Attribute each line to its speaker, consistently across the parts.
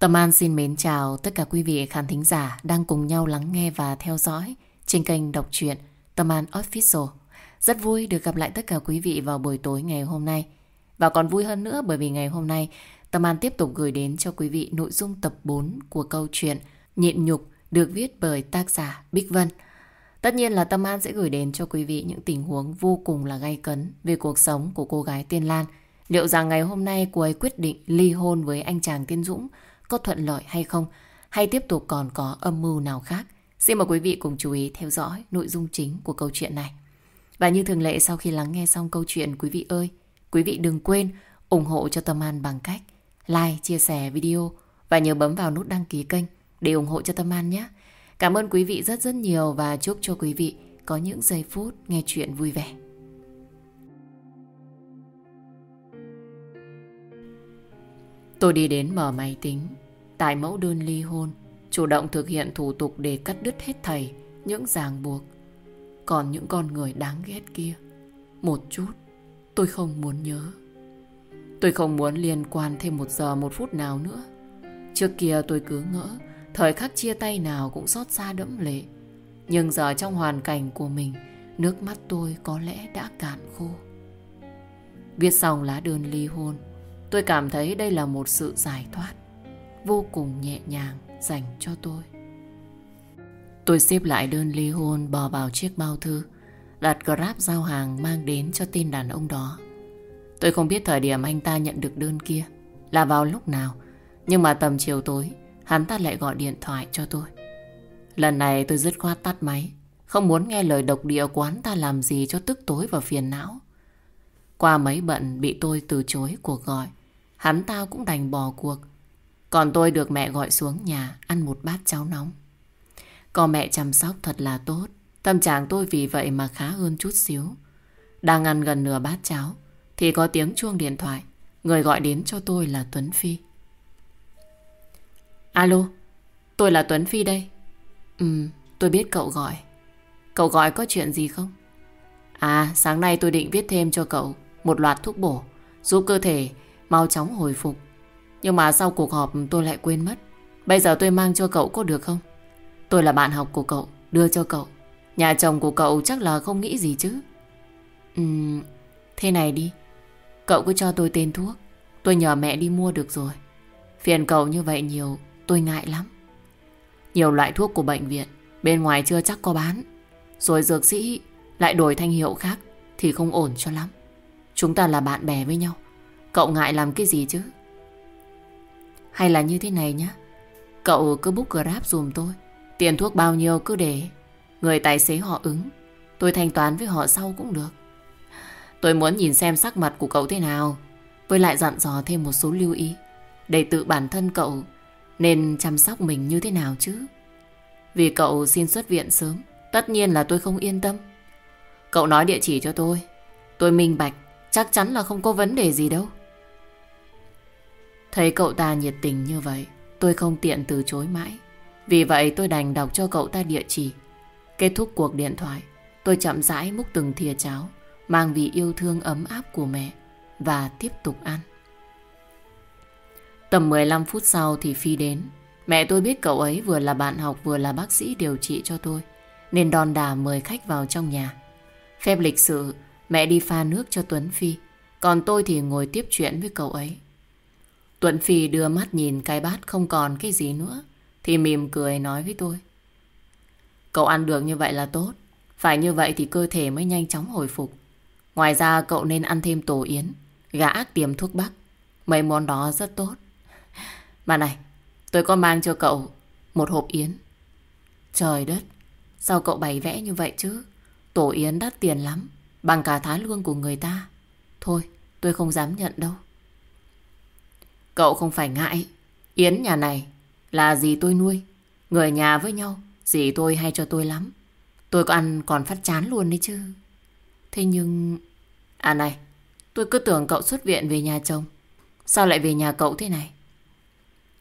Speaker 1: Tâm An xin mến chào tất cả quý vị khán thính giả đang cùng nhau lắng nghe và theo dõi trên kênh đọc truyện Tâm An Official. Rất vui được gặp lại tất cả quý vị vào buổi tối ngày hôm nay. Và còn vui hơn nữa bởi vì ngày hôm nay, Tâm An tiếp tục gửi đến cho quý vị nội dung tập 4 của câu chuyện Nhịn nhục, được viết bởi tác giả Bích Vân. Tất nhiên là Tâm An sẽ gửi đến cho quý vị những tình huống vô cùng là gay cấn về cuộc sống của cô gái Tiên Lan. Liệu rằng ngày hôm nay cô ấy quyết định ly hôn với anh chàng Tiên Dũng có thuận lợi hay không? Hay tiếp tục còn có âm mưu nào khác? Xin mời quý vị cùng chú ý theo dõi nội dung chính của câu chuyện này. Và như thường lệ sau khi lắng nghe xong câu chuyện quý vị ơi, quý vị đừng quên ủng hộ cho Tâm An bằng cách like, chia sẻ video và nhớ bấm vào nút đăng ký kênh để ủng hộ cho Tâm An nhé. Cảm ơn quý vị rất rất nhiều và chúc cho quý vị có những giây phút nghe chuyện vui vẻ. Tôi đi đến mở máy tính, tại mẫu đơn ly hôn, chủ động thực hiện thủ tục để cắt đứt hết thầy những ràng buộc. Còn những con người đáng ghét kia, một chút tôi không muốn nhớ. Tôi không muốn liên quan thêm một giờ một phút nào nữa. Trước kia tôi cứ ngỡ thời khắc chia tay nào cũng xót xa đẫm lệ. Nhưng giờ trong hoàn cảnh của mình, nước mắt tôi có lẽ đã cạn khô. Viết xong lá đơn ly hôn, tôi cảm thấy đây là một sự giải thoát vô cùng nhẹ nhàng dành cho tôi. Tôi xếp lại đơn ly hôn bò vào chiếc bao thư, đặt Grab giao hàng mang đến cho tên đàn ông đó. Tôi không biết thời điểm anh ta nhận được đơn kia là vào lúc nào, nhưng mà tầm chiều tối, hắn ta lại gọi điện thoại cho tôi. Lần này tôi dứt khoát tắt máy, không muốn nghe lời độc địa của hắn ta làm gì cho tức tối và phiền não. Qua mấy bận bị tôi từ chối cuộc gọi, hắn ta cũng đành bỏ cuộc. Còn tôi được mẹ gọi xuống nhà ăn một bát cháo nóng. Có mẹ chăm sóc thật là tốt, tâm trạng tôi vì vậy mà khá hơn chút xíu. Đang ăn gần nửa bát cháo, thì có tiếng chuông điện thoại. Người gọi đến cho tôi là Tuấn Phi. Alo, tôi là Tuấn Phi đây. Ừ, tôi biết cậu gọi. Cậu gọi có chuyện gì không? À, sáng nay tôi định viết thêm cho cậu một loạt thuốc bổ giúp cơ thể mau chóng hồi phục. Nhưng mà sau cuộc họp tôi lại quên mất. Bây giờ tôi mang cho cậu có được không? Tôi là bạn học của cậu, đưa cho cậu. Nhà chồng của cậu chắc là không nghĩ gì chứ. Ừm, thế này đi. Cậu cứ cho tôi tên thuốc. Tôi nhờ mẹ đi mua được rồi. Phiền cậu như vậy nhiều, tôi ngại lắm. Nhiều loại thuốc của bệnh viện, bên ngoài chưa chắc có bán. Rồi dược sĩ lại đổi thanh hiệu khác thì không ổn cho lắm. Chúng ta là bạn bè với nhau. Cậu ngại làm cái gì chứ? Hay là như thế này nhá. Cậu cứ book Grab dùm tôi. Tiền thuốc bao nhiêu cứ để. Người tài xế họ ứng. Tôi thanh toán với họ sau cũng được. Tôi muốn nhìn xem sắc mặt của cậu thế nào. Với lại dặn dò thêm một số lưu ý. Để tự bản thân cậu nên chăm sóc mình như thế nào chứ. Vì cậu xin xuất viện sớm. Tất nhiên là tôi không yên tâm. Cậu nói địa chỉ cho tôi. Tôi minh bạch. Chắc chắn là không có vấn đề gì đâu. Thấy cậu ta nhiệt tình như vậy, tôi không tiện từ chối mãi. Vì vậy tôi đành đọc cho cậu ta địa chỉ. Kết thúc cuộc điện thoại, tôi chậm rãi múc từng thìa cháo, mang vị yêu thương ấm áp của mẹ và tiếp tục ăn. Tầm 15 phút sau thì Phi đến. Mẹ tôi biết cậu ấy vừa là bạn học vừa là bác sĩ điều trị cho tôi, nên đòn đà mời khách vào trong nhà. Phép lịch sự, mẹ đi pha nước cho Tuấn Phi, còn tôi thì ngồi tiếp chuyện với cậu ấy. Tuấn Phi đưa mắt nhìn cái bát không còn cái gì nữa, Thì mỉm cười nói với tôi. Cậu ăn được như vậy là tốt, Phải như vậy thì cơ thể mới nhanh chóng hồi phục. Ngoài ra cậu nên ăn thêm tổ yến, Gã tiềm thuốc bắc. Mấy món đó rất tốt. Mà này, Tôi có mang cho cậu Một hộp yến. Trời đất, Sao cậu bày vẽ như vậy chứ? Tổ yến đắt tiền lắm, Bằng cả tháng lương của người ta. Thôi, tôi không dám nhận đâu. Cậu không phải ngại. Yến nhà này là gì tôi nuôi. Người nhà với nhau, gì tôi hay cho tôi lắm. Tôi có ăn còn phát chán luôn đấy chứ. Thế nhưng... À này, tôi cứ tưởng cậu xuất viện về nhà chồng. Sao lại về nhà cậu thế này?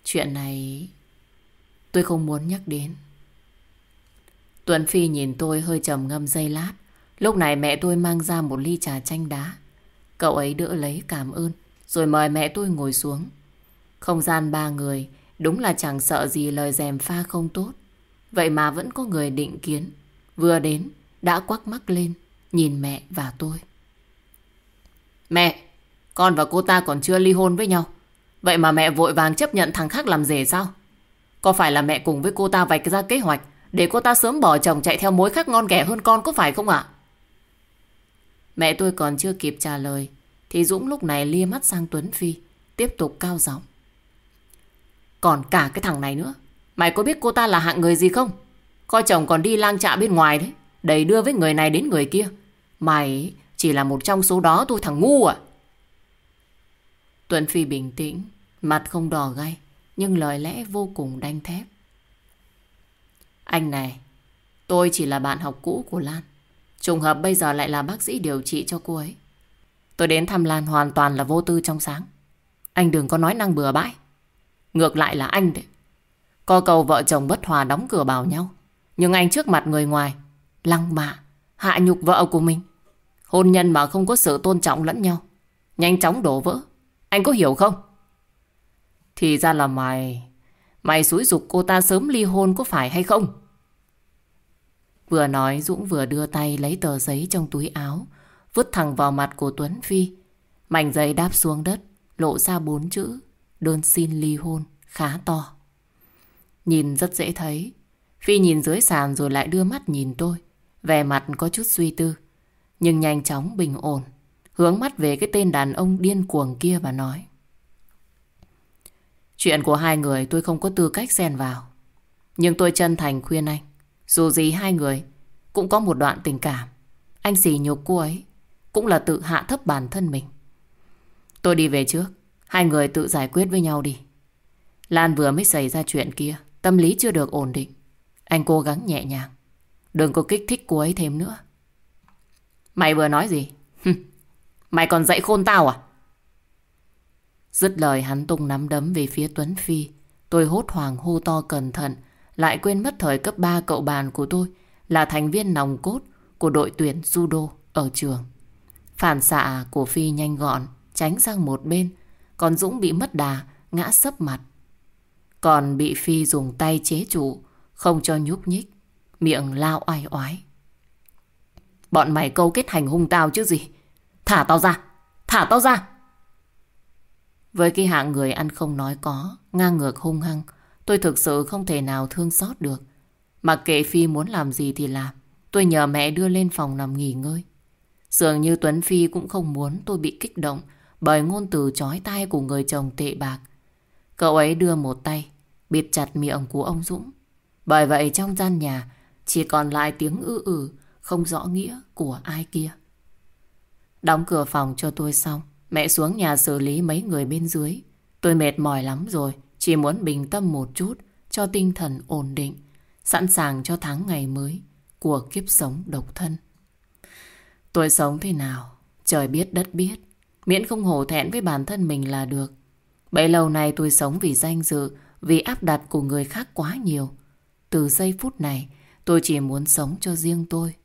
Speaker 1: Chuyện này... Tôi không muốn nhắc đến. Tuấn Phi nhìn tôi hơi trầm ngâm dây lát. Lúc này mẹ tôi mang ra một ly trà chanh đá. Cậu ấy đỡ lấy cảm ơn, rồi mời mẹ tôi ngồi xuống. Không gian ba người Đúng là chẳng sợ gì lời dèm pha không tốt. Vậy mà vẫn có người định kiến. Vừa đến, đã quắc mắt lên, nhìn mẹ và tôi. Mẹ, con và cô ta còn chưa ly hôn với nhau. Vậy mà mẹ vội vàng chấp nhận thằng khác làm rể sao? Có phải là mẹ cùng với cô ta vạch ra kế hoạch để cô ta sớm bỏ chồng chạy theo mối khác ngon ghẻ hơn con có phải không ạ? Mẹ tôi còn chưa kịp trả lời thì Dũng lúc này lia mắt sang Tuấn Phi tiếp tục cao giọng. Còn cả cái thằng này nữa. Mày có biết cô ta là hạng người gì không? Coi chồng còn đi lang trạ bên ngoài đấy. Đầy đưa với người này đến người kia. Mày chỉ là một trong số đó tôi thằng ngu à? Tuấn Phi bình tĩnh, Mặt không đỏ gay, Nhưng lời lẽ vô cùng đanh thép. Anh này, Tôi chỉ là bạn học cũ của Lan. Trùng hợp bây giờ lại là bác sĩ điều trị cho cô ấy. Tôi đến thăm Lan hoàn toàn là vô tư trong sáng. Anh đừng có nói năng bừa bãi. Ngược lại là anh đấy. Có cầu vợ chồng bất hòa đóng cửa bảo nhau. Nhưng anh trước mặt người ngoài, lăng mạ, hạ nhục vợ của mình. Hôn nhân mà không có sự tôn trọng lẫn nhau. Nhanh chóng đổ vỡ. Anh có hiểu không? Thì ra là mày... Mày xúi dục cô ta sớm ly hôn có phải hay không? Vừa nói Dũng vừa đưa tay lấy tờ giấy trong túi áo, vứt thẳng vào mặt của Tuấn Phi. Mảnh giấy đáp xuống đất, lộ ra bốn chữ đơn xin ly hôn, khá to. Nhìn rất dễ thấy. Phi nhìn dưới sàn rồi lại đưa mắt nhìn tôi. Vẻ mặt có chút suy tư. Nhưng nhanh chóng bình ổn. Hướng mắt về cái tên đàn ông điên cuồng kia và nói. Chuyện của hai người tôi không có tư cách xen vào. Nhưng tôi chân thành khuyên anh. Dù gì hai người cũng có một đoạn tình cảm. Anh xỉ nhục cô ấy cũng là tự hạ thấp bản thân mình. Tôi đi về trước. Hai người tự giải quyết với nhau đi. Lan vừa mới xảy ra chuyện kia. Tâm lý chưa được ổn định. Anh cố gắng nhẹ nhàng. Đừng có kích thích cô ấy thêm nữa. Mày vừa nói gì? Mày còn dạy khôn tao à? Dứt lời hắn tung nắm đấm về phía Tuấn Phi. Tôi hốt hoảng hô to cẩn thận. Lại quên mất thời cấp 3 cậu bàn của tôi là thành viên nòng cốt của đội tuyển judo ở trường. Phản xạ của Phi nhanh gọn, tránh sang một bên, còn Dũng bị mất đà, ngã sấp mặt. Còn bị Phi dùng tay chế trụ, không cho nhúc nhích, miệng lao oai oái. Bọn mày câu kết hành hung tao chứ gì? Thả tao ra! Thả tao ra! Với cái hạng người ăn không nói có, ngang ngược hung hăng, tôi thực sự không thể nào thương xót được. Mặc kệ Phi muốn làm gì thì làm, tôi nhờ mẹ đưa lên phòng nằm nghỉ ngơi. Dường như Tuấn Phi cũng không muốn tôi bị kích động, bởi ngôn từ chói tai của người chồng tệ bạc. Cậu ấy đưa một tay, bịt chặt miệng của ông Dũng. Bởi vậy trong gian nhà chỉ còn lại tiếng ư ử, không rõ nghĩa của ai kia. Đóng cửa phòng cho tôi xong, mẹ xuống nhà xử lý mấy người bên dưới. Tôi mệt mỏi lắm rồi, chỉ muốn bình tâm một chút, cho tinh thần ổn định, sẵn sàng cho tháng ngày mới của kiếp sống độc thân. Tôi sống thế nào, trời biết đất biết. Miễn không hổ thẹn với bản thân mình là được. Bấy lâu nay tôi sống vì danh dự, vì áp đặt của người khác quá nhiều. Từ giây phút này, tôi chỉ muốn sống cho riêng tôi.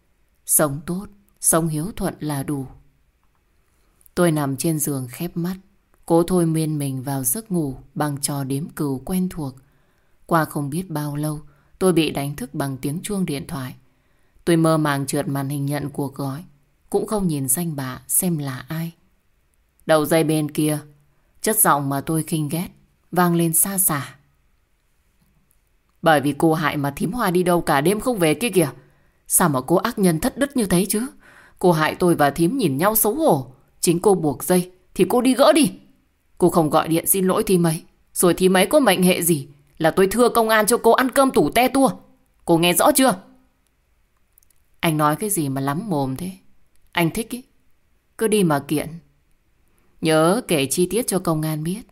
Speaker 1: Sống tốt, sống hiếu thuận là đủ. Tôi nằm trên giường khép mắt, cố thôi miên mình vào giấc ngủ bằng trò đếm cừu quen thuộc. Qua không biết bao lâu, tôi bị đánh thức bằng tiếng chuông điện thoại. Tôi mơ màng trượt màn hình nhận cuộc gọi, cũng không nhìn danh bạ xem là ai. Đầu dây bên kia, chất giọng mà tôi khinh ghét, vang lên xa xả. Bởi vì cô hại mà thím hoa đi đâu cả đêm không về kia kìa. Sao mà cô ác nhân thất đức như thế chứ? Cô hại tôi và thím nhìn nhau xấu hổ. Chính cô buộc dây, thì cô đi gỡ đi. Cô không gọi điện xin lỗi thím ấy. Rồi thím ấy có mệnh hệ gì là tôi thưa công an cho cô ăn cơm tủ te tua. Cô nghe rõ chưa? Anh nói cái gì mà lắm mồm thế? Anh thích ý. Cứ đi mà kiện. Nhớ kể chi tiết cho công an biết.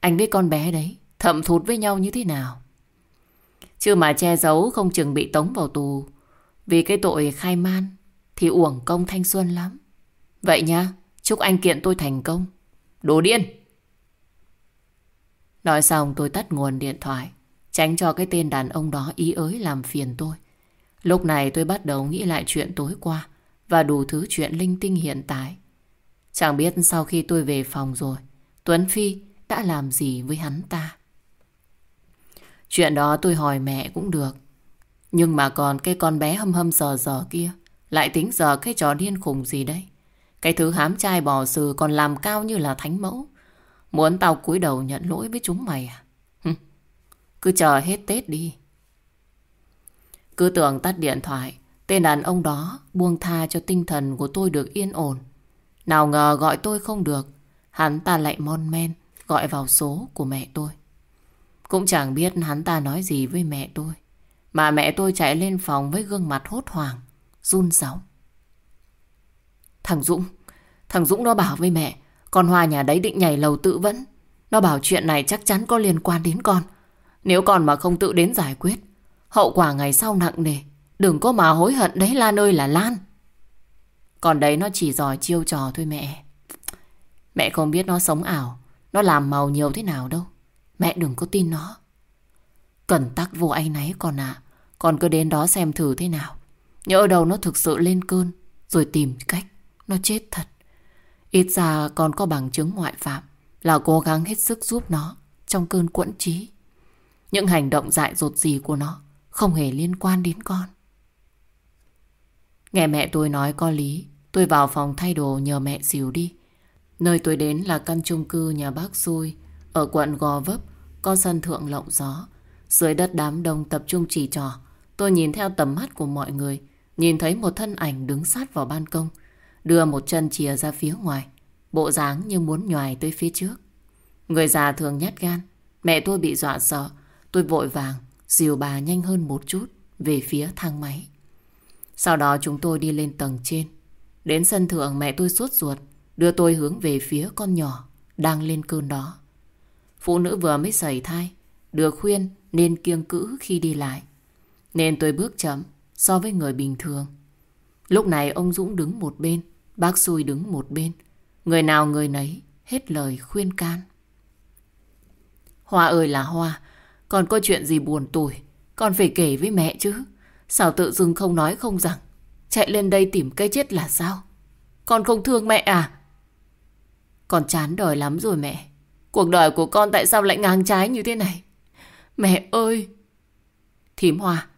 Speaker 1: Anh với con bé đấy Thậm thụt với nhau như thế nào. Chứ mà che giấu không chừng bị tống vào tù. Vì cái tội khai man Thì uổng công thanh xuân lắm. Vậy nha Chúc anh kiện tôi thành công. Đồ điên! Nói xong tôi tắt nguồn điện thoại, Tránh cho cái tên đàn ông đó ý ới làm phiền tôi. Lúc này tôi bắt đầu nghĩ lại chuyện tối qua Và đủ thứ chuyện linh tinh hiện tại. Chẳng biết sau khi tôi về phòng rồi Tuấn Phi đã làm gì với hắn ta Chuyện đó tôi hỏi mẹ cũng được. Nhưng mà còn cái con bé hâm hâm giờ giờ kia lại tính giờ cái trò điên khùng gì đây? Cái thứ hám trai bỏ sừ còn làm cao như là thánh mẫu. Muốn tao cúi đầu nhận lỗi với chúng mày à? Cứ chờ hết Tết đi. Cứ tưởng tắt điện thoại, tên đàn ông đó buông tha cho tinh thần của tôi được yên ổn. Nào ngờ gọi tôi không được, hắn ta lại mon men gọi vào số của mẹ tôi. Cũng chẳng biết hắn ta nói gì với mẹ tôi. Mà mẹ tôi chạy lên phòng với gương mặt hốt hoảng, run sóng. Thằng Dũng, thằng Dũng nó bảo với mẹ, con Hoa nhà đấy định nhảy lầu tự vẫn. Nó bảo chuyện này chắc chắn có liên quan đến con. Nếu con mà không tự đến giải quyết, hậu quả ngày sau nặng nề. Đừng có mà hối hận đấy Lan ơi là Lan. Còn đấy nó chỉ giỏi chiêu trò thôi mẹ. Mẹ không biết nó sống ảo, nó làm màu nhiều thế nào đâu. Mẹ đừng có tin nó. cẩn tắc vô anh náy con ạ. Con cứ đến đó xem thử thế nào. nhỡ đâu nó thực sự lên cơn, rồi tìm cách. Nó chết thật. Ít ra con có bằng chứng ngoại phạm là cố gắng hết sức giúp nó trong cơn quẫn trí. Những hành động dại dột gì của nó không hề liên quan đến con. Nghe mẹ tôi nói có lý, tôi vào phòng thay đồ nhờ mẹ dìu đi. Nơi tôi đến là căn chung cư nhà bác Xui, ở quận Gò Vấp, có sân thượng lộng gió. Dưới đất đám đông tập trung chỉ trò, tôi nhìn theo tầm mắt của mọi người, nhìn thấy một thân ảnh đứng sát vào ban công, đưa một chân chìa ra phía ngoài, bộ dáng như muốn nhòi tới phía trước. Người già thường nhát gan, mẹ tôi bị dọa sợ, tôi vội vàng dìu bà nhanh hơn một chút về phía thang máy. Sau đó chúng tôi đi lên tầng trên. Đến sân thượng mẹ tôi suốt ruột, đưa tôi hướng về phía con nhỏ đang lên cơn đó. Phụ nữ vừa mới sẩy thai, được khuyên nên kiêng cữ khi đi lại. Nên tôi bước chậm so với người bình thường. Lúc này ông Dũng đứng một bên, bác Xui đứng một bên. Người nào người nấy hết lời khuyên can. Hoa ơi là Hoa, còn có chuyện gì buồn tủi, con phải kể với mẹ chứ. Sao tự dưng không nói không rằng, chạy lên đây tìm cây chết là sao? Con không thương mẹ à? Con chán đời lắm rồi mẹ. Cuộc đời của con tại sao lại ngang trái như thế này? Mẹ ơi! Thím Hoa,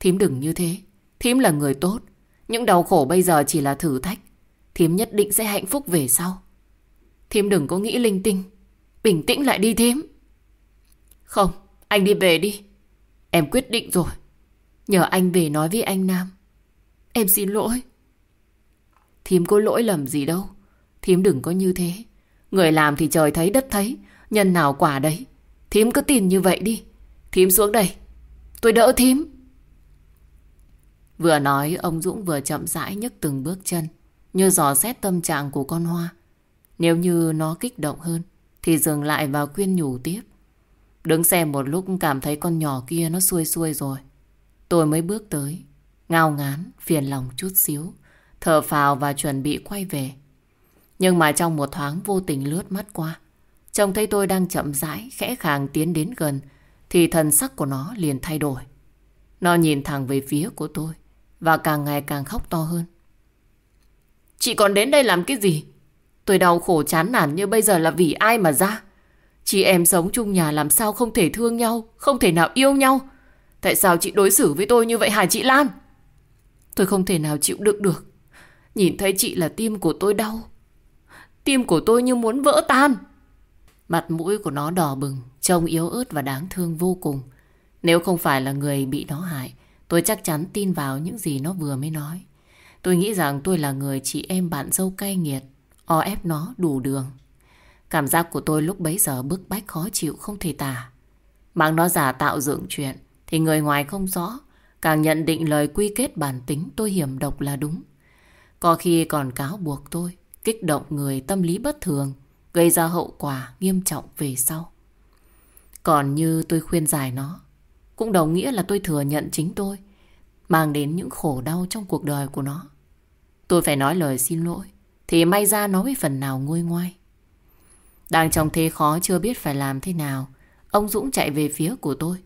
Speaker 1: thím đừng như thế. Thím là người tốt. Những đau khổ bây giờ chỉ là thử thách. Thím nhất định sẽ hạnh phúc về sau. Thím đừng có nghĩ linh tinh. Bình tĩnh lại đi thím. Không, anh đi về đi. Em quyết định rồi. Nhờ anh về nói với anh Nam. Em xin lỗi. Thím có lỗi lầm gì đâu. Thím đừng có như thế. Người làm thì trời thấy đất thấy. Nhân nào quả đấy. Thím cứ tin như vậy đi. Thím xuống đây. Tôi đỡ thím. Vừa nói, ông Dũng vừa chậm rãi nhấc từng bước chân. Như dò xét tâm trạng của con Hoa. Nếu như nó kích động hơn, thì dừng lại và khuyên nhủ tiếp. Đứng xem một lúc, cảm thấy con nhỏ kia nó xuôi xuôi rồi. Tôi mới bước tới, ngao ngán, phiền lòng chút xíu, thở phào và chuẩn bị quay về. Nhưng mà trong một thoáng vô tình lướt mắt qua, trông thấy tôi đang chậm rãi, khẽ khàng tiến đến gần, thì thần sắc của nó liền thay đổi. Nó nhìn thẳng về phía của tôi, và càng ngày càng khóc to hơn. Chị còn đến đây làm cái gì? Tôi đau khổ chán nản như bây giờ là vì ai mà ra? Chị em sống chung nhà làm sao không thể thương nhau, không thể nào yêu nhau. Tại sao chị đối xử với tôi như vậy hả chị Lan? Tôi không thể nào chịu đựng được. Nhìn thấy chị là tim của tôi đau. Tim của tôi như muốn vỡ tan. Mặt mũi của nó đỏ bừng, trông yếu ớt và đáng thương vô cùng. Nếu không phải là người bị nó hại, tôi chắc chắn tin vào những gì nó vừa mới nói. Tôi nghĩ rằng tôi là người chị em bạn dâu cay nghiệt, o ép nó đủ đường. Cảm giác của tôi lúc bấy giờ bức bách khó chịu không thể tả. Mang nó giả tạo dựng chuyện thì người ngoài không rõ, càng nhận định lời quy kết bản tính tôi hiểm độc là đúng. Có khi còn cáo buộc tôi, kích động người tâm lý bất thường, gây ra hậu quả nghiêm trọng về sau. Còn như tôi khuyên giải nó, cũng đồng nghĩa là tôi thừa nhận chính tôi, mang đến những khổ đau trong cuộc đời của nó. Tôi phải nói lời xin lỗi, thì may ra nó mới phần nào nguôi ngoai. Đang trong thế khó chưa biết phải làm thế nào, ông Dũng chạy về phía của tôi.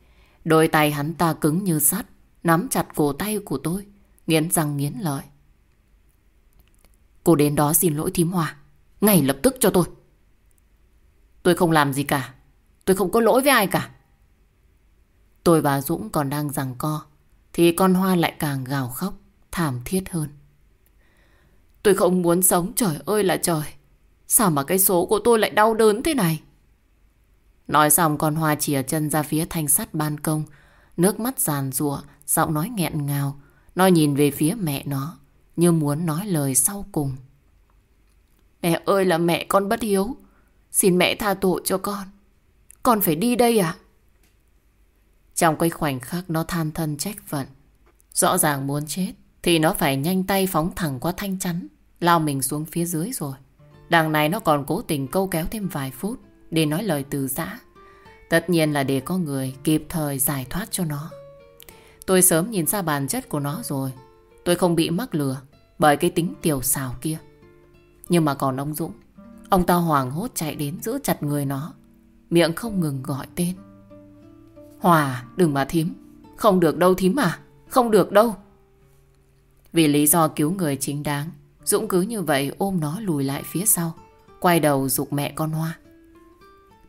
Speaker 1: Đôi tay hắn ta cứng như sắt, nắm chặt cổ tay của tôi, nghiến răng nghiến lợi. Cô đến đó xin lỗi thím Hòa, ngay lập tức cho tôi. Tôi không làm gì cả, tôi không có lỗi với ai cả. Tôi và Dũng còn đang giằng co Thì con Hoa lại càng gào khóc Thảm thiết hơn Tôi không muốn sống trời ơi là trời Sao mà cái số của tôi lại đau đớn thế này Nói xong, con Hoa chìa chân ra phía thanh sắt ban công. Nước mắt giàn rụa Giọng nói nghẹn ngào. Nó nhìn về phía mẹ nó, Như muốn nói lời sau cùng. Mẹ ơi là mẹ con bất hiếu. Xin mẹ tha tội cho con. Con phải đi đây à? Trong cái khoảnh khắc nó than thân trách phận, Rõ ràng muốn chết, Thì nó phải nhanh tay phóng thẳng qua thanh chắn, Lao mình xuống phía dưới rồi. Đằng này nó còn cố tình câu kéo thêm vài phút. Để nói lời từ giã. Tất nhiên là để có người kịp thời giải thoát cho nó. Tôi sớm nhìn ra bản chất của nó rồi. Tôi không bị mắc lừa Bởi cái tính tiểu xào kia. Nhưng mà còn ông Dũng, Ông ta hoảng hốt chạy đến giữ chặt người nó. Miệng không ngừng gọi tên. Hòa, đừng mà thím. Không được đâu thím à Không được đâu. Vì lý do cứu người chính đáng, Dũng cứ như vậy ôm nó lùi lại phía sau, Quay đầu dục mẹ con Hoa.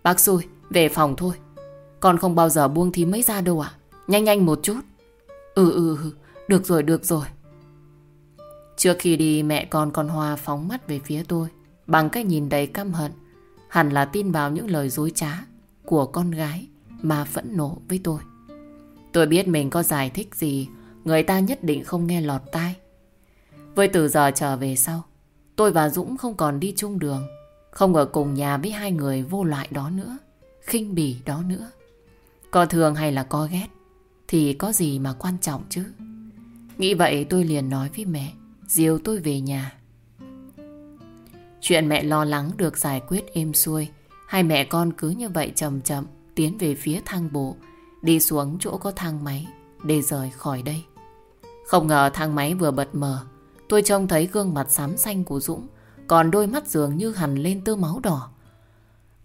Speaker 1: Bác xui, Về phòng thôi. Con không bao giờ buông thím mấy ra đâu ạ. Nhanh nhanh một chút. Ừ, ừ ừ. Được rồi được rồi. Trước khi đi, mẹ con con Hoa phóng mắt về phía tôi, Bằng cái nhìn đầy căm hận. Hẳn là tin vào những lời dối trá Của con gái Mà phẫn nộ với tôi. Tôi biết mình có giải thích gì, Người ta nhất định không nghe lọt tai. Với từ giờ trở về sau, Tôi và Dũng không còn đi chung đường. Không ở cùng nhà với hai người vô loại đó nữa, khinh bỉ đó nữa. Có thường hay là có ghét, Thì có gì mà quan trọng chứ? Nghĩ vậy tôi liền nói với mẹ, Diều tôi về nhà. Chuyện mẹ lo lắng được giải quyết êm xuôi. Hai mẹ con cứ như vậy chậm chậm Tiến về phía thang bộ, Đi xuống chỗ có thang máy Để rời khỏi đây. Không ngờ thang máy vừa bật mở, Tôi trông thấy gương mặt xám xanh của Dũng còn đôi mắt dường như hằn lên tơ máu đỏ.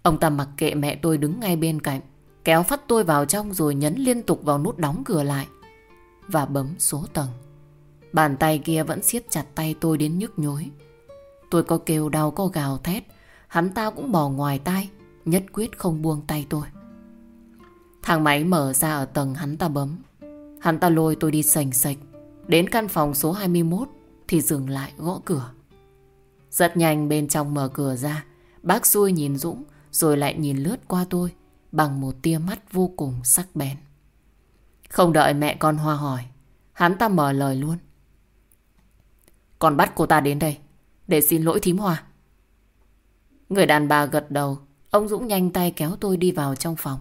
Speaker 1: Ông ta mặc kệ mẹ tôi đứng ngay bên cạnh, Kéo phát tôi vào trong rồi nhấn liên tục vào nút đóng cửa lại Và bấm số tầng. Bàn tay kia vẫn siết chặt tay tôi đến nhức nhối. Tôi có kêu đau có gào thét, Hắn ta cũng bỏ ngoài tay Nhất quyết không buông tay tôi. Thang máy mở ra ở tầng hắn ta bấm. Hắn ta lôi tôi đi sành sạch. Đến căn phòng số 21 Thì dừng lại gõ cửa. Rất nhanh bên trong mở cửa ra Bác xui nhìn Dũng Rồi lại nhìn lướt qua tôi Bằng một tia mắt vô cùng sắc bén Không đợi mẹ con Hoa hỏi Hắn ta mở lời luôn Con bắt cô ta đến đây để xin lỗi thím Hoa. Người đàn bà gật đầu, ông Dũng nhanh tay kéo tôi đi vào trong phòng.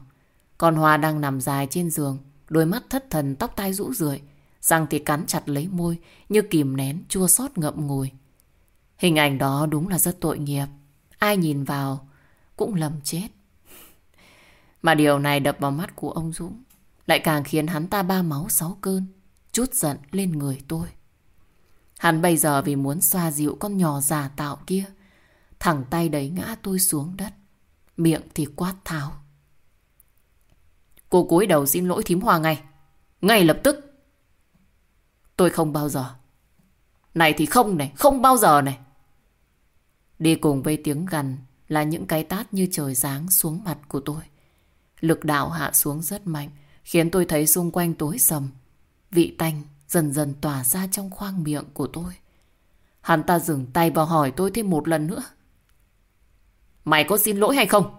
Speaker 1: Còn Hoa đang nằm dài trên giường, đôi mắt thất thần tóc tai rũ rượi, răng thì cắn chặt lấy môi như kìm nén chua xót ngậm ngùi. Hình ảnh đó đúng là rất tội nghiệp. Ai nhìn vào cũng lầm chết. Mà điều này đập vào mắt của ông Dũng lại càng khiến hắn ta ba máu sáu cơn, chút giận lên người tôi. Hắn bây giờ vì muốn xoa dịu con nhỏ già tạo kia Thẳng tay đẩy ngã tôi xuống đất Miệng thì quát tháo Cô cúi đầu xin lỗi thím hoa ngay Ngay lập tức Tôi không bao giờ Này thì không này Không bao giờ này Đi cùng với tiếng gần Là những cái tát như trời giáng xuống mặt của tôi Lực đạo hạ xuống rất mạnh, Khiến tôi thấy xung quanh tối sầm Vị tanh dần dần tỏa ra trong khoang miệng của tôi. Hắn ta dừng tay vào hỏi tôi thêm một lần nữa. Mày có xin lỗi hay không?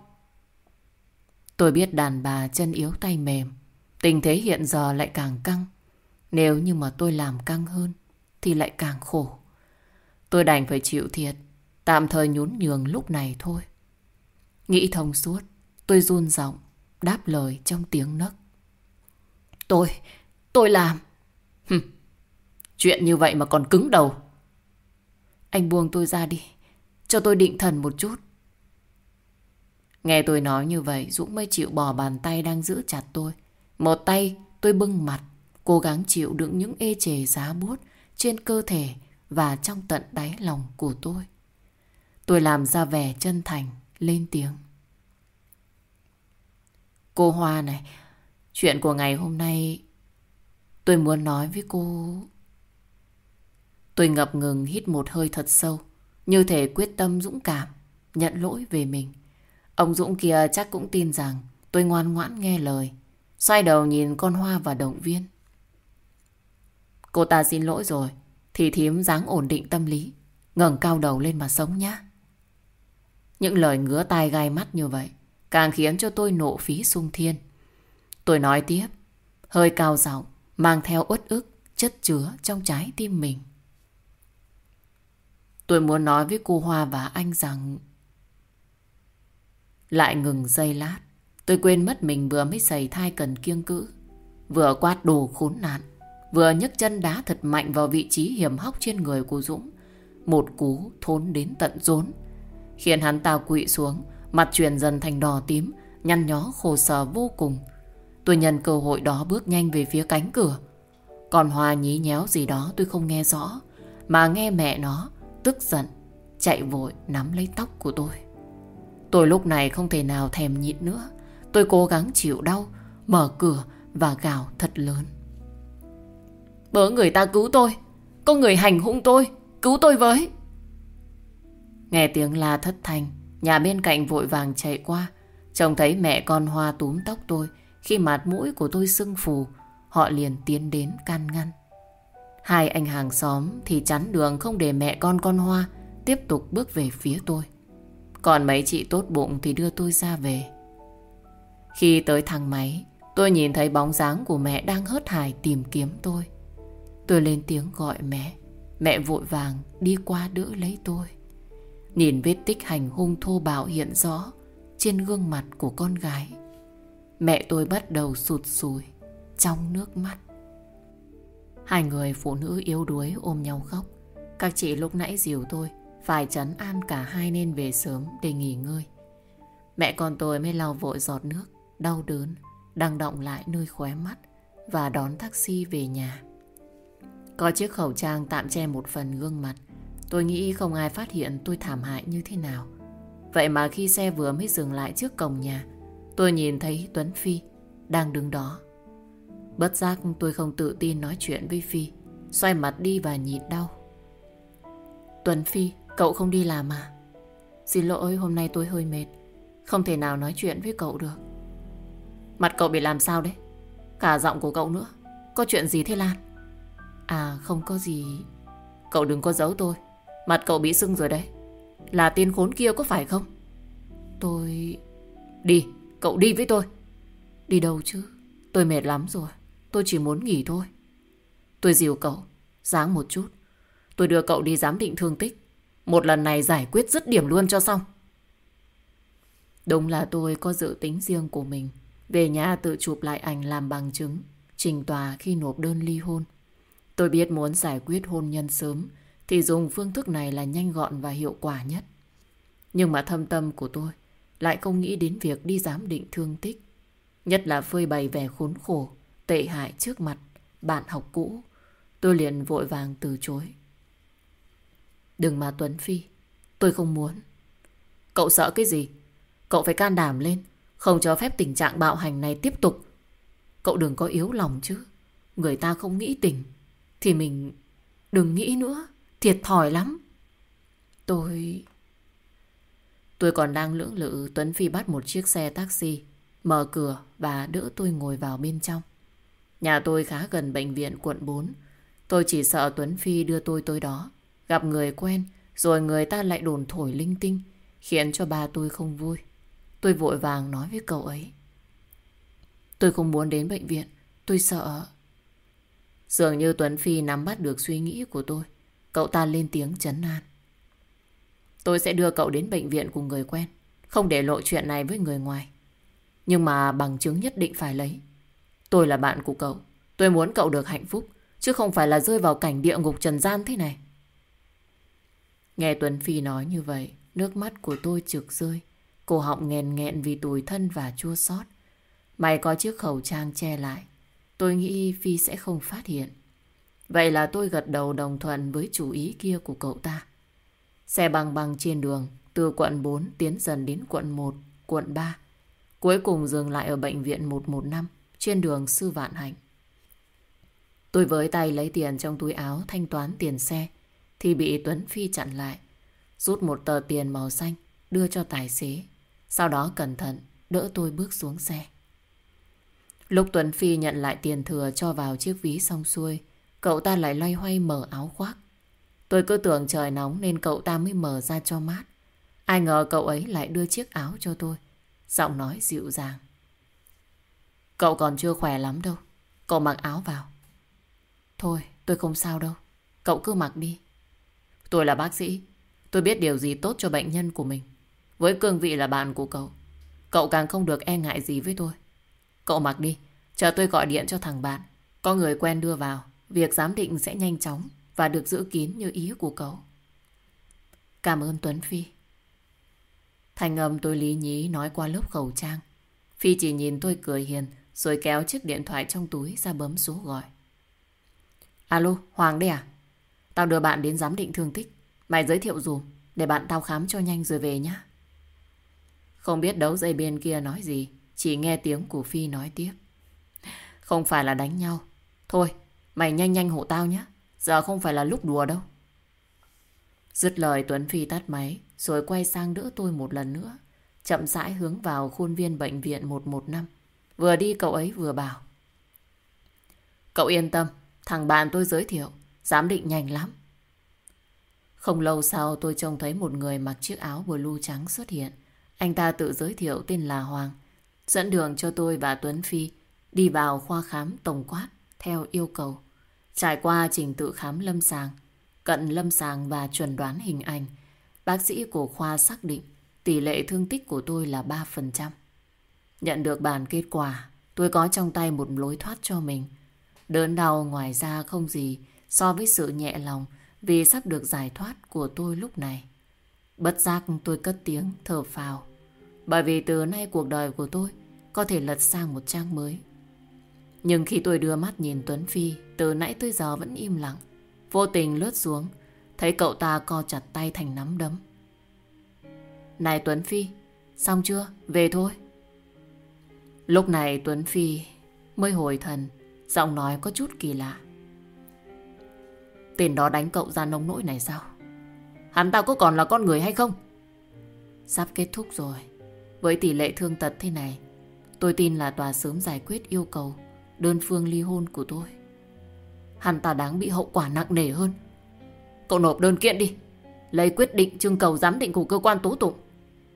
Speaker 1: Tôi biết đàn bà chân yếu tay mềm. Tình thế hiện giờ lại càng căng. Nếu như mà tôi làm căng hơn thì lại càng khổ. Tôi đành phải chịu thiệt. Tạm thời nhún nhường lúc này thôi. Nghĩ thông suốt, tôi run giọng đáp lời trong tiếng nấc. Tôi, tôi làm. Hừm, chuyện như vậy mà còn cứng đầu. Anh buông tôi ra đi, cho tôi định thần một chút. Nghe tôi nói như vậy, Dũng mới chịu bỏ bàn tay đang giữ chặt tôi. Một tay tôi bưng mặt, cố gắng chịu đựng những ê chề giá buốt trên cơ thể và trong tận đáy lòng của tôi. Tôi làm ra vẻ chân thành, lên tiếng. Cô Hoa này, chuyện của ngày hôm nay Tôi muốn nói với cô... Tôi ngập ngừng hít một hơi thật sâu. Như thể quyết tâm dũng cảm, nhận lỗi về mình. Ông Dũng kia chắc cũng tin rằng tôi ngoan ngoãn nghe lời. Xoay đầu nhìn con Hoa và động viên. Cô ta xin lỗi rồi. Thì thím dáng ổn định tâm lý. ngẩng cao đầu lên mà sống nhá. Những lời ngứa tai gai mắt như vậy càng khiến cho tôi nộ phí sung thiên. Tôi nói tiếp, hơi cao giọng, mang theo uất ức, chất chứa trong trái tim mình. Tôi muốn nói với cô Hoa và anh rằng... Lại ngừng giây lát, tôi quên mất mình vừa mới xảy thai cần kiêng cữ. Vừa quát đồ khốn nạn, vừa nhấc chân đá thật mạnh vào vị trí hiểm hóc trên người của Dũng. Một cú thốn đến tận rốn, khiến hắn ta quỵ xuống, mặt chuyển dần thành đỏ tím, nhăn nhó khổ sở vô cùng. Tôi nhân cơ hội đó bước nhanh về phía cánh cửa. Còn Hoa nhí nhéo gì đó tôi không nghe rõ, mà nghe mẹ nó tức giận, chạy vội nắm lấy tóc của tôi. Tôi lúc này không thể nào thèm nhịn nữa. Tôi cố gắng chịu đau, mở cửa và gào thật lớn. Bớ người ta cứu tôi, có người hành hung tôi, cứu tôi với. Nghe tiếng la thất thanh, nhà bên cạnh vội vàng chạy qua. Trông thấy mẹ con Hoa túm tóc tôi, khi mặt mũi của tôi sưng phù, họ liền tiến đến can ngăn. Hai anh hàng xóm thì chắn đường không để mẹ con con Hoa tiếp tục bước về phía tôi. Còn mấy chị tốt bụng thì đưa tôi ra về. Khi tới thang máy, tôi nhìn thấy bóng dáng của mẹ đang hớt hải tìm kiếm tôi. Tôi lên tiếng gọi mẹ. Mẹ vội vàng đi qua đỡ lấy tôi. Nhìn vết tích hành hung thô bạo hiện rõ trên gương mặt của con gái. Mẹ tôi bắt đầu sụt sùi trong nước mắt. Hai người phụ nữ yếu đuối ôm nhau khóc. Các chị lúc nãy dìu tôi phải chấn an cả hai nên về sớm để nghỉ ngơi. Mẹ con tôi mới lau vội giọt nước, đau đớn, đang động lại nơi khóe mắt và đón taxi về nhà. Có chiếc khẩu trang tạm che một phần gương mặt. Tôi nghĩ không ai phát hiện tôi thảm hại như thế nào. Vậy mà khi xe vừa mới dừng lại trước cổng nhà, tôi nhìn thấy Tuấn Phi đang đứng đó. Bất giác tôi không tự tin nói chuyện với Phi, xoay mặt đi và nhịn đau. Tuấn Phi, cậu không đi làm à? Xin lỗi, hôm nay tôi hơi mệt, không thể nào nói chuyện với cậu được. Mặt cậu bị làm sao đấy? Cả giọng của cậu nữa. Có chuyện gì thế Lan? À không có gì Cậu đừng có giấu tôi Mặt cậu bị sưng rồi đấy. Là tên khốn kia có phải không? Tôi... Đi, cậu đi với tôi. Đi đâu chứ? Tôi mệt lắm rồi. Tôi chỉ muốn nghỉ thôi. Tôi dìu cậu Dáng một chút. Tôi đưa cậu đi giám định thương tích. Một lần này giải quyết dứt điểm luôn cho xong. Đúng là tôi có dự tính riêng của mình. Về nhà tự chụp lại ảnh làm bằng chứng Trình tòa khi nộp đơn ly hôn. Tôi biết muốn giải quyết hôn nhân sớm thì dùng phương thức này là nhanh gọn và hiệu quả nhất. Nhưng mà thâm tâm của tôi lại không nghĩ đến việc đi giám định thương tích. Nhất là phơi bày vẻ khốn khổ, tệ hại trước mặt bạn học cũ. Tôi liền vội vàng từ chối. Đừng mà Tuấn Phi, tôi không muốn. Cậu sợ cái gì? Cậu phải can đảm lên, không cho phép tình trạng bạo hành này tiếp tục. Cậu đừng có yếu lòng chứ. Người ta không nghĩ tình thì mình đừng nghĩ nữa. Thiệt thòi lắm. Tôi... Tôi còn đang lưỡng lự Tuấn Phi bắt một chiếc xe taxi, mở cửa và đỡ tôi ngồi vào bên trong. Nhà tôi khá gần bệnh viện quận 4. Tôi chỉ sợ Tuấn Phi đưa tôi tới đó, gặp người quen, rồi người ta lại đồn thổi linh tinh, khiến cho ba tôi không vui. Tôi vội vàng nói với cậu ấy. Tôi không muốn đến bệnh viện, tôi sợ... Dường như Tuấn Phi nắm bắt được suy nghĩ của tôi. Cậu ta lên tiếng chấn an. Tôi sẽ đưa cậu đến bệnh viện cùng người quen. Không để lộ chuyện này với người ngoài. Nhưng mà bằng chứng nhất định phải lấy. Tôi là bạn của cậu. Tôi muốn cậu được hạnh phúc. Chứ không phải là rơi vào cảnh địa ngục trần gian thế này. Nghe Tuấn Phi nói như vậy. Nước mắt của tôi trực rơi. Cổ họng nghẹn nghẹn vì tủi thân và chua xót. Mày có chiếc khẩu trang che lại. Tôi nghĩ Phi sẽ không phát hiện. Vậy là tôi gật đầu đồng thuận với chủ ý kia của cậu ta. Xe băng băng trên đường, từ quận 4 tiến dần đến quận 1, quận 3. Cuối cùng dừng lại ở bệnh viện 115, trên đường Sư Vạn Hạnh. Tôi với tay lấy tiền trong túi áo thanh toán tiền xe, thì bị Tuấn Phi chặn lại. Rút một tờ tiền màu xanh, đưa cho tài xế. Sau đó cẩn thận, đỡ tôi bước xuống xe. Lúc Tuấn Phi nhận lại tiền thừa cho vào chiếc ví xong xuôi, cậu ta lại loay hoay mở áo khoác. Tôi cứ tưởng trời nóng nên cậu ta mới mở ra cho mát. Ai ngờ cậu ấy lại đưa chiếc áo cho tôi. Giọng nói dịu dàng. Cậu còn chưa khỏe lắm đâu. Cậu mặc áo vào. Thôi, tôi không sao đâu. Cậu cứ mặc đi. Tôi là bác sĩ. Tôi biết điều gì tốt cho bệnh nhân của mình. Với cương vị là bạn của cậu. Cậu càng không được e ngại gì với tôi. Cậu mặc đi. Chờ tôi gọi điện cho thằng bạn. Có người quen đưa vào. Việc giám định sẽ nhanh chóng và được giữ kín như ý của cậu. Cảm ơn Tuấn Phi. Thành âm tôi lý nhí nói qua lớp khẩu trang. Phi chỉ nhìn tôi cười hiền rồi kéo chiếc điện thoại trong túi ra bấm số gọi. Alo, Hoàng đây à? Tao đưa bạn đến giám định thương tích. Mày giới thiệu dùm để bạn tao khám cho nhanh rồi về nhá. Không biết đấu dây bên kia nói gì, chỉ nghe tiếng của Phi nói tiếp. Không phải là đánh nhau. Thôi, mày nhanh nhanh hộ tao nhé. Giờ không phải là lúc đùa đâu. Dứt lời Tuấn Phi tắt máy, rồi quay sang đỡ tôi một lần nữa. Chậm rãi hướng vào khuôn viên bệnh viện 115. Vừa đi cậu ấy vừa bảo. Cậu yên tâm, thằng bạn tôi giới thiệu, giám định nhanh lắm. Không lâu sau tôi trông thấy một người mặc chiếc áo blue trắng xuất hiện. Anh ta tự giới thiệu tên là Hoàng, dẫn đường cho tôi và Tuấn Phi đi vào khoa khám tổng quát theo yêu cầu. Trải qua trình tự khám lâm sàng, cận lâm sàng và chuẩn đoán hình ảnh, bác sĩ của khoa xác định tỷ lệ thương tích của tôi là 3%. Nhận được bản kết quả, tôi có trong tay một lối thoát cho mình. Đớn đau ngoài ra không gì so với sự nhẹ lòng vì sắp được giải thoát của tôi lúc này. Bất giác tôi cất tiếng thở phào. Bởi vì từ nay cuộc đời của tôi có thể lật sang một trang mới. Nhưng khi tôi đưa mắt nhìn Tuấn Phi, từ nãy tới giờ vẫn im lặng. Vô tình lướt xuống, thấy cậu ta co chặt tay thành nắm đấm. Này Tuấn Phi, xong chưa? Về thôi. Lúc này Tuấn Phi mới hồi thần, giọng nói có chút kỳ lạ. Tên đó đánh cậu ra nông nỗi này sao? Hắn ta có còn là con người hay không? Sắp kết thúc rồi. Với tỷ lệ thương tật thế này, tôi tin là tòa sớm giải quyết yêu cầu đơn phương ly hôn của tôi. Hắn ta đáng bị hậu quả nặng nề hơn. Cậu nộp đơn kiện đi. Lấy quyết định trưng cầu giám định của cơ quan tố tụng.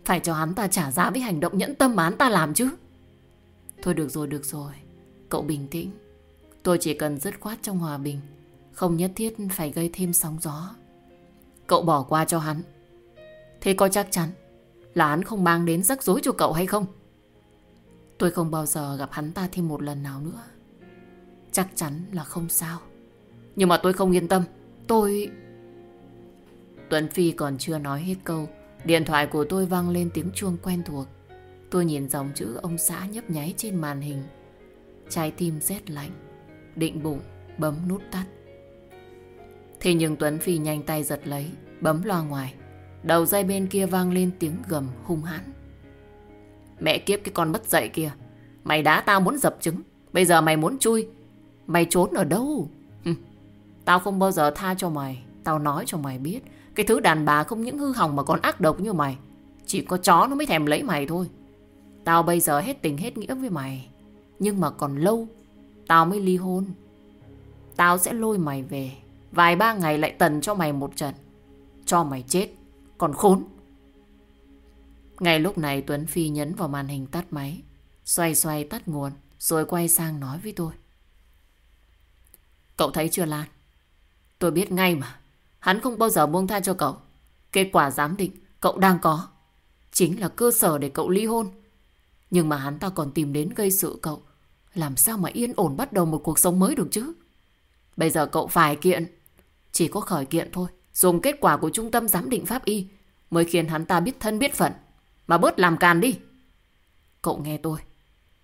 Speaker 1: Phải cho hắn ta trả giá với hành động nhẫn tâm mà hắn ta làm chứ. Thôi được rồi, được rồi. Cậu bình tĩnh. Tôi chỉ cần dứt khoát trong hòa bình. Không nhất thiết phải gây thêm sóng gió. Cậu bỏ qua cho hắn. Thế có chắc chắn là hắn không mang đến rắc rối cho cậu hay không? Tôi không bao giờ gặp hắn ta thêm một lần nào nữa. Chắc chắn là không sao. Nhưng mà tôi không yên tâm. Tôi... Tuấn Phi còn chưa nói hết câu. Điện thoại của tôi vang lên tiếng chuông quen thuộc. Tôi nhìn dòng chữ ông xã nhấp nháy trên màn hình. Trái tim rét lạnh. Định bụng, bấm nút tắt. Thế nhưng Tuấn Phi nhanh tay giật lấy, bấm loa ngoài. Đầu dây bên kia vang lên tiếng gầm hung hãn. Mẹ kiếp cái con bất dậy kia. Mày đá tao muốn dập trứng. Bây giờ mày muốn chui. Mày trốn ở đâu? Ừ. Tao không bao giờ tha cho mày. Tao nói cho mày biết. Cái thứ đàn bà không những hư hỏng mà còn ác độc như mày. Chỉ có chó nó mới thèm lấy mày thôi. Tao bây giờ hết tình hết nghĩa với mày. Nhưng mà còn lâu. Tao mới ly hôn. Tao sẽ lôi mày về. Vài ba ngày lại tần cho mày một trận. Cho mày chết. Còn khốn. Ngay lúc này Tuấn Phi nhấn vào màn hình tắt máy. Xoay xoay tắt nguồn. Rồi quay sang nói với tôi. Cậu thấy chưa, Lan? Tôi biết ngay mà. Hắn không bao giờ buông tha cho cậu. Kết quả giám định cậu đang có. Chính là cơ sở để cậu ly hôn. Nhưng mà hắn ta còn tìm đến gây sự cậu. Làm sao mà yên ổn bắt đầu một cuộc sống mới được chứ? Bây giờ cậu phải kiện. Chỉ có khởi kiện thôi. Dùng kết quả của trung tâm giám định pháp y mới khiến hắn ta biết thân biết phận. Mà bớt làm càn đi. Cậu nghe tôi.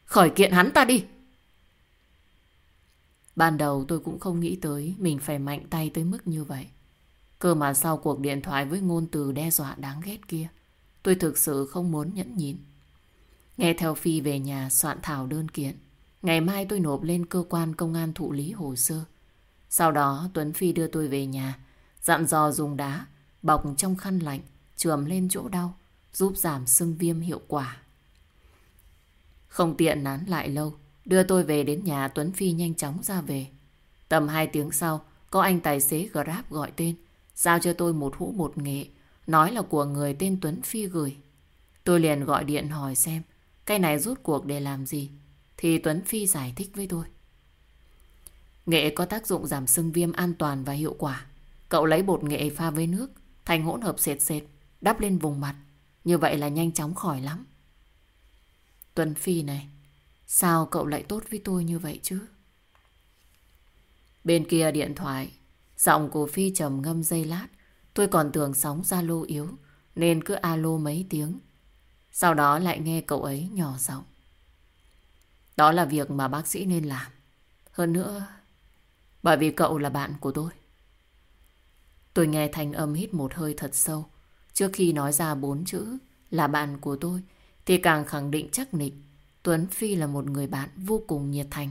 Speaker 1: Khởi kiện hắn ta đi. Ban đầu tôi cũng không nghĩ tới mình phải mạnh tay tới mức như vậy. Cơ mà sau cuộc điện thoại với ngôn từ đe dọa đáng ghét kia, tôi thực sự không muốn nhẫn nhịn. Nghe theo Phi về nhà soạn thảo đơn kiện. Ngày mai tôi nộp lên cơ quan công an thụ lý hồ sơ. Sau đó Tuấn Phi đưa tôi về nhà, dặn dò dùng đá, bọc trong khăn lạnh, chườm lên chỗ đau, giúp giảm sưng viêm hiệu quả. Không tiện nán lại lâu, đưa tôi về đến nhà Tuấn Phi nhanh chóng ra về. Tầm 2 tiếng sau, có anh tài xế Grab gọi tên, giao cho tôi một hũ bột nghệ, nói là của người tên Tuấn Phi gửi. Tôi liền gọi điện hỏi xem, cái này rút cuộc để làm gì? Thì Tuấn Phi giải thích với tôi. Nghệ có tác dụng giảm sưng viêm an toàn và hiệu quả. Cậu lấy bột nghệ pha với nước, thành hỗn hợp sệt sệt, đắp lên vùng mặt. Như vậy là nhanh chóng khỏi lắm. Tuấn Phi này, sao cậu lại tốt với tôi như vậy chứ? Bên kia điện thoại, giọng của Phi trầm ngâm dây lát. Tôi còn tưởng sóng Zalo yếu, nên cứ alo mấy tiếng. Sau đó lại nghe cậu ấy nhỏ giọng. Đó là việc mà bác sĩ nên làm. Hơn nữa, bởi vì cậu là bạn của tôi. Tôi nghe thanh âm hít một hơi thật sâu. Trước khi nói ra bốn chữ là bạn của tôi, thì càng khẳng định chắc nịch Tuấn Phi là một người bạn vô cùng nhiệt thành.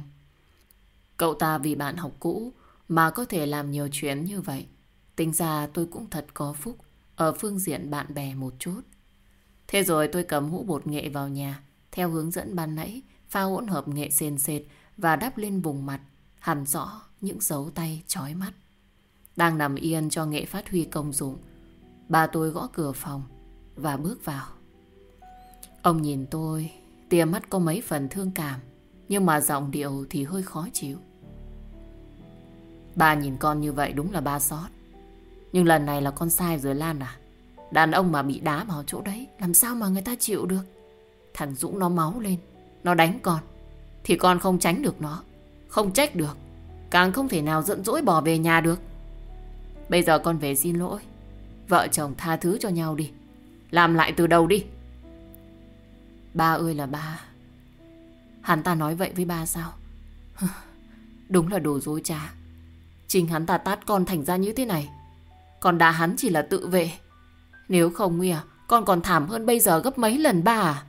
Speaker 1: Cậu ta vì bạn học cũ mà có thể làm nhiều chuyện như vậy. Tính ra tôi cũng thật có phúc ở phương diện bạn bè một chút. Thế rồi tôi cầm hũ bột nghệ vào nhà, theo hướng dẫn ban nãy, pha hỗn hợp nghệ sền sệt và đắp lên vùng mặt, hẳn rõ những dấu tay chói mắt. Đang nằm yên cho nghệ phát huy công dụng, bà tôi gõ cửa phòng và bước vào. Ông nhìn tôi, tia mắt có mấy phần thương cảm, nhưng mà giọng điệu thì hơi khó chịu. Ba nhìn con như vậy đúng là ba sót. Nhưng lần này là con sai rồi Lan à. Đàn ông mà bị đá vào chỗ đấy, làm sao mà người ta chịu được. Thằng Dũng nó máu lên, nó đánh con. Thì con không tránh được nó, không trách được. Càng không thể nào giận dỗi bỏ về nhà được. Bây giờ con về xin lỗi. Vợ chồng tha thứ cho nhau đi. Làm lại từ đầu đi. Ba ơi là ba. Hắn ta nói vậy với ba sao? Đúng là đồ dối trá. Chính hắn ta tát con thành ra như thế này. Còn đá hắn chỉ là tự vệ. Nếu không Nguy à, con còn thảm hơn bây giờ gấp mấy lần ba à?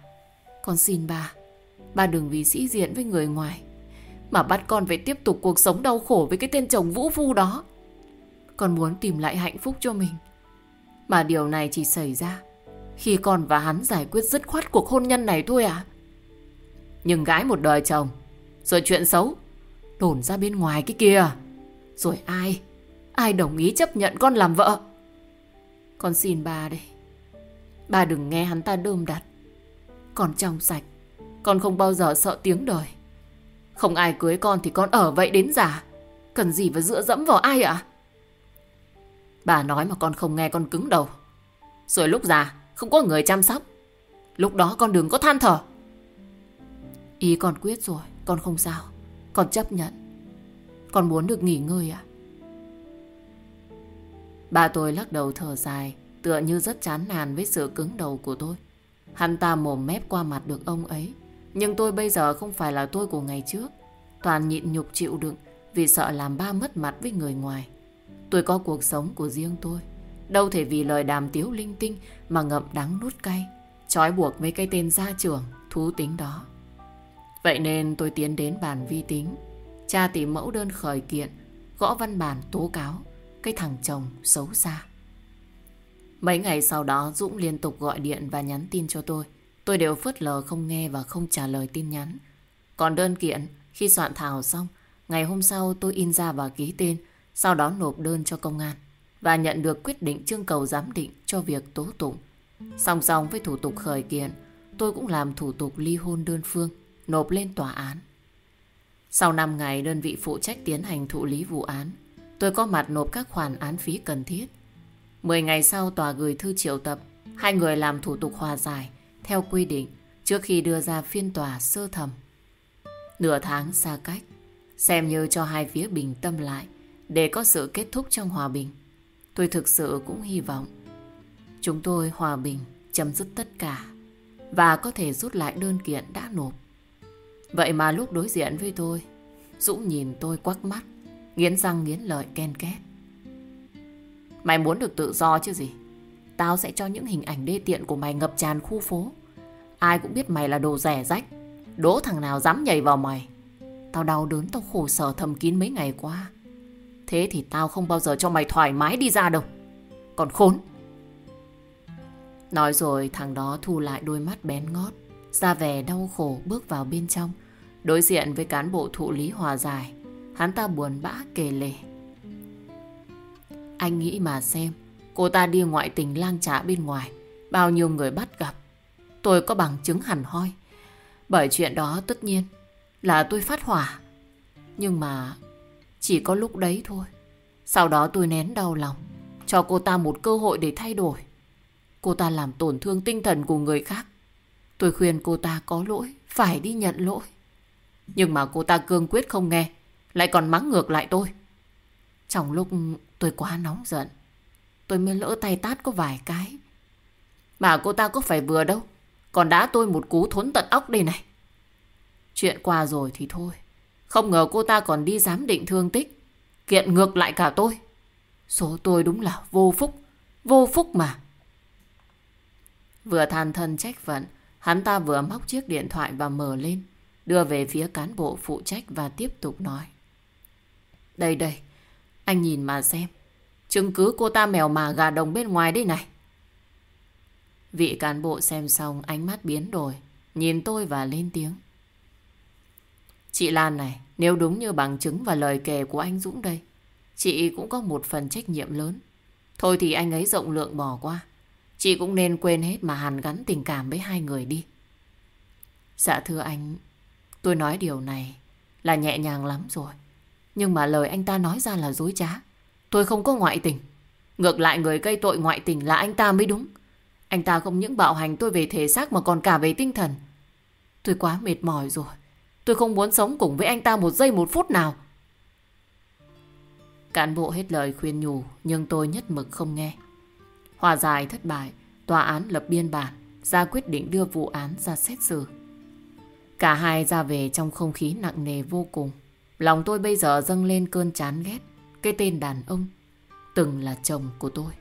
Speaker 1: Con xin ba, ba đừng vì sĩ diện với người ngoài. Mà bắt con phải tiếp tục cuộc sống đau khổ với cái tên chồng vũ phu đó. Con muốn tìm lại hạnh phúc cho mình. Mà điều này chỉ xảy ra khi con và hắn giải quyết dứt khoát cuộc hôn nhân này thôi à. Nhưng gái một đời chồng, rồi chuyện xấu, đồn ra bên ngoài cái kia. Rồi ai, ai đồng ý chấp nhận con làm vợ? Con xin bà đây. bà đừng nghe hắn ta đơm đặt. Con trong sạch, con không bao giờ sợ tiếng đời. Không ai cưới con thì con ở vậy đến già. Cần gì phải dựa dẫm vào ai ạ? Bà nói mà con không nghe con cứng đầu. Rồi lúc già, không có người chăm sóc. Lúc đó con đừng có than thở. Ý con quyết rồi, con không sao. Con chấp nhận. Con muốn được nghỉ ngơi à? ba tôi lắc đầu thở dài, tựa như rất chán nản với sự cứng đầu của tôi. Hắn ta mồm mép qua mặt được ông ấy. Nhưng tôi bây giờ không phải là tôi của ngày trước. Toàn nhịn nhục chịu đựng vì sợ làm ba mất mặt với người ngoài. Tôi có cuộc sống của riêng tôi. Đâu thể vì lời đàm tiếu linh tinh mà ngậm đắng nuốt cay, trói buộc với cái tên gia trưởng, thú tính đó. Vậy nên tôi tiến đến bàn vi tính, tra tìm mẫu đơn khởi kiện, gõ văn bản tố cáo cái thằng chồng xấu xa. Mấy ngày sau đó Dũng liên tục gọi điện và nhắn tin cho tôi. Tôi đều phớt lờ không nghe và không trả lời tin nhắn. Còn đơn kiện, khi soạn thảo xong, ngày hôm sau tôi in ra và ký tên, sau đó nộp đơn cho công an và nhận được quyết định trưng cầu giám định cho việc tố tụng. Song song với thủ tục khởi kiện, tôi cũng làm thủ tục ly hôn đơn phương, nộp lên tòa án. Sau 5 ngày đơn vị phụ trách tiến hành thụ lý vụ án, tôi có mặt nộp các khoản án phí cần thiết. 10 ngày sau tòa gửi thư triệu tập, hai người làm thủ tục hòa giải theo quy định trước khi đưa ra phiên tòa sơ thẩm. Nửa tháng xa cách, xem như cho hai phía bình tâm lại để có sự kết thúc trong hòa bình. Tôi thực sự cũng hy vọng chúng tôi hòa bình, chấm dứt tất cả và có thể rút lại đơn kiện đã nộp. Vậy mà lúc đối diện với tôi, Dũng nhìn tôi quắc mắt, nghiến răng nghiến lợi ken két. Mày muốn được tự do chứ gì? Tao sẽ cho những hình ảnh đê tiện của mày ngập tràn khu phố. Ai cũng biết mày là đồ rẻ rách. Đố thằng nào dám nhảy vào mày. Tao đau đớn, tao khổ sở thầm kín mấy ngày qua. Thế thì tao không bao giờ cho mày thoải mái đi ra đâu. Còn khốn. Nói rồi thằng đó thu lại đôi mắt bén ngót. Ra vẻ đau khổ bước vào bên trong. Đối diện với cán bộ thụ lý hòa giải, hắn ta buồn bã kể lể. Anh nghĩ mà xem, cô ta đi ngoại tình lang trả bên ngoài, bao nhiêu người bắt gặp. Tôi có bằng chứng hẳn hoi. Bởi chuyện đó tất nhiên là tôi phát hỏa. Nhưng mà chỉ có lúc đấy thôi. Sau đó tôi nén đau lòng, cho cô ta một cơ hội để thay đổi. Cô ta làm tổn thương tinh thần của người khác. Tôi khuyên cô ta có lỗi, phải đi nhận lỗi. Nhưng mà cô ta cương quyết không nghe, lại còn mắng ngược lại tôi. Trong lúc tôi quá nóng giận, tôi mới lỡ tay tát có vài cái. Mà cô ta có phải vừa đâu, còn đá tôi một cú thốn tận óc đây này. Chuyện qua rồi thì thôi. Không ngờ cô ta còn đi giám định thương tích. Kiện ngược lại cả tôi. Số tôi đúng là vô phúc. Vô phúc mà. Vừa than thân trách vận, hắn ta vừa móc chiếc điện thoại và mở lên, đưa về phía cán bộ phụ trách và tiếp tục nói. Đây đây, anh nhìn mà xem. Chứng cứ cô ta mèo mà gà đồng bên ngoài đây này. Vị cán bộ xem xong ánh mắt biến đổi, nhìn tôi và lên tiếng. Chị Lan này, nếu đúng như bằng chứng và lời kể của anh Dũng đây, chị cũng có một phần trách nhiệm lớn. Thôi thì anh ấy rộng lượng bỏ qua. Chị cũng nên quên hết mà hàn gắn tình cảm với hai người đi. Dạ thưa anh, tôi nói điều này là nhẹ nhàng lắm rồi. Nhưng mà lời anh ta nói ra là dối trá. Tôi không có ngoại tình. Ngược lại người gây tội ngoại tình là anh ta mới đúng. Anh ta không những bạo hành tôi về thể xác mà còn cả về tinh thần. Tôi quá mệt mỏi rồi. Tôi không muốn sống cùng với anh ta một giây một phút nào. Cán bộ hết lời khuyên nhủ nhưng tôi nhất mực không nghe. Hòa giải thất bại, tòa án lập biên bản, ra quyết định đưa vụ án ra xét xử. Cả hai ra về trong không khí nặng nề vô cùng. Lòng tôi bây giờ dâng lên cơn chán ghét cái tên đàn ông từng là chồng của tôi.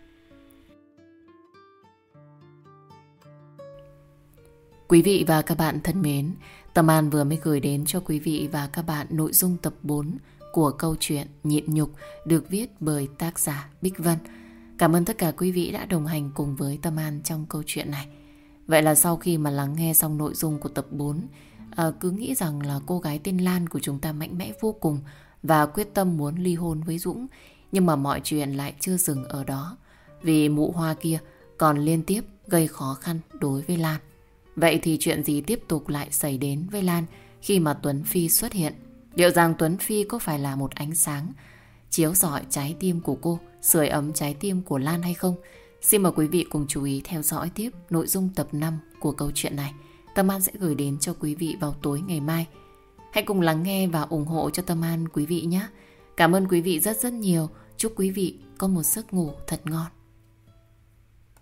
Speaker 1: Quý vị và các bạn thân mến, Tâm An vừa mới gửi đến cho quý vị và các bạn nội dung tập 4 của câu chuyện Nhịn Nhục được viết bởi tác giả Bích Vân. Cảm ơn tất cả quý vị đã đồng hành cùng với Tâm An trong câu chuyện này. Vậy là sau khi mà lắng nghe xong nội dung của tập 4, à, cứ nghĩ rằng là cô gái tên Lan của chúng ta mạnh mẽ vô cùng và quyết tâm muốn ly hôn với Dũng. Nhưng mà mọi chuyện lại chưa dừng ở đó. Vì mụ hoa kia còn liên tiếp gây khó khăn đối với Lan. Vậy thì chuyện gì tiếp tục lại xảy đến với Lan khi mà Tuấn Phi xuất hiện? Liệu rằng Tuấn Phi có phải là một ánh sáng chiếu rọi trái tim của cô, sưởi ấm trái tim của Lan hay không? Xin mời quý vị cùng chú ý theo dõi tiếp nội dung tập 5 của câu chuyện này. Tâm An sẽ gửi đến cho quý vị vào tối ngày mai. Hãy cùng lắng nghe và ủng hộ cho Tâm An quý vị nhé. Cảm ơn quý vị rất rất nhiều. Chúc quý vị có một giấc ngủ thật ngon.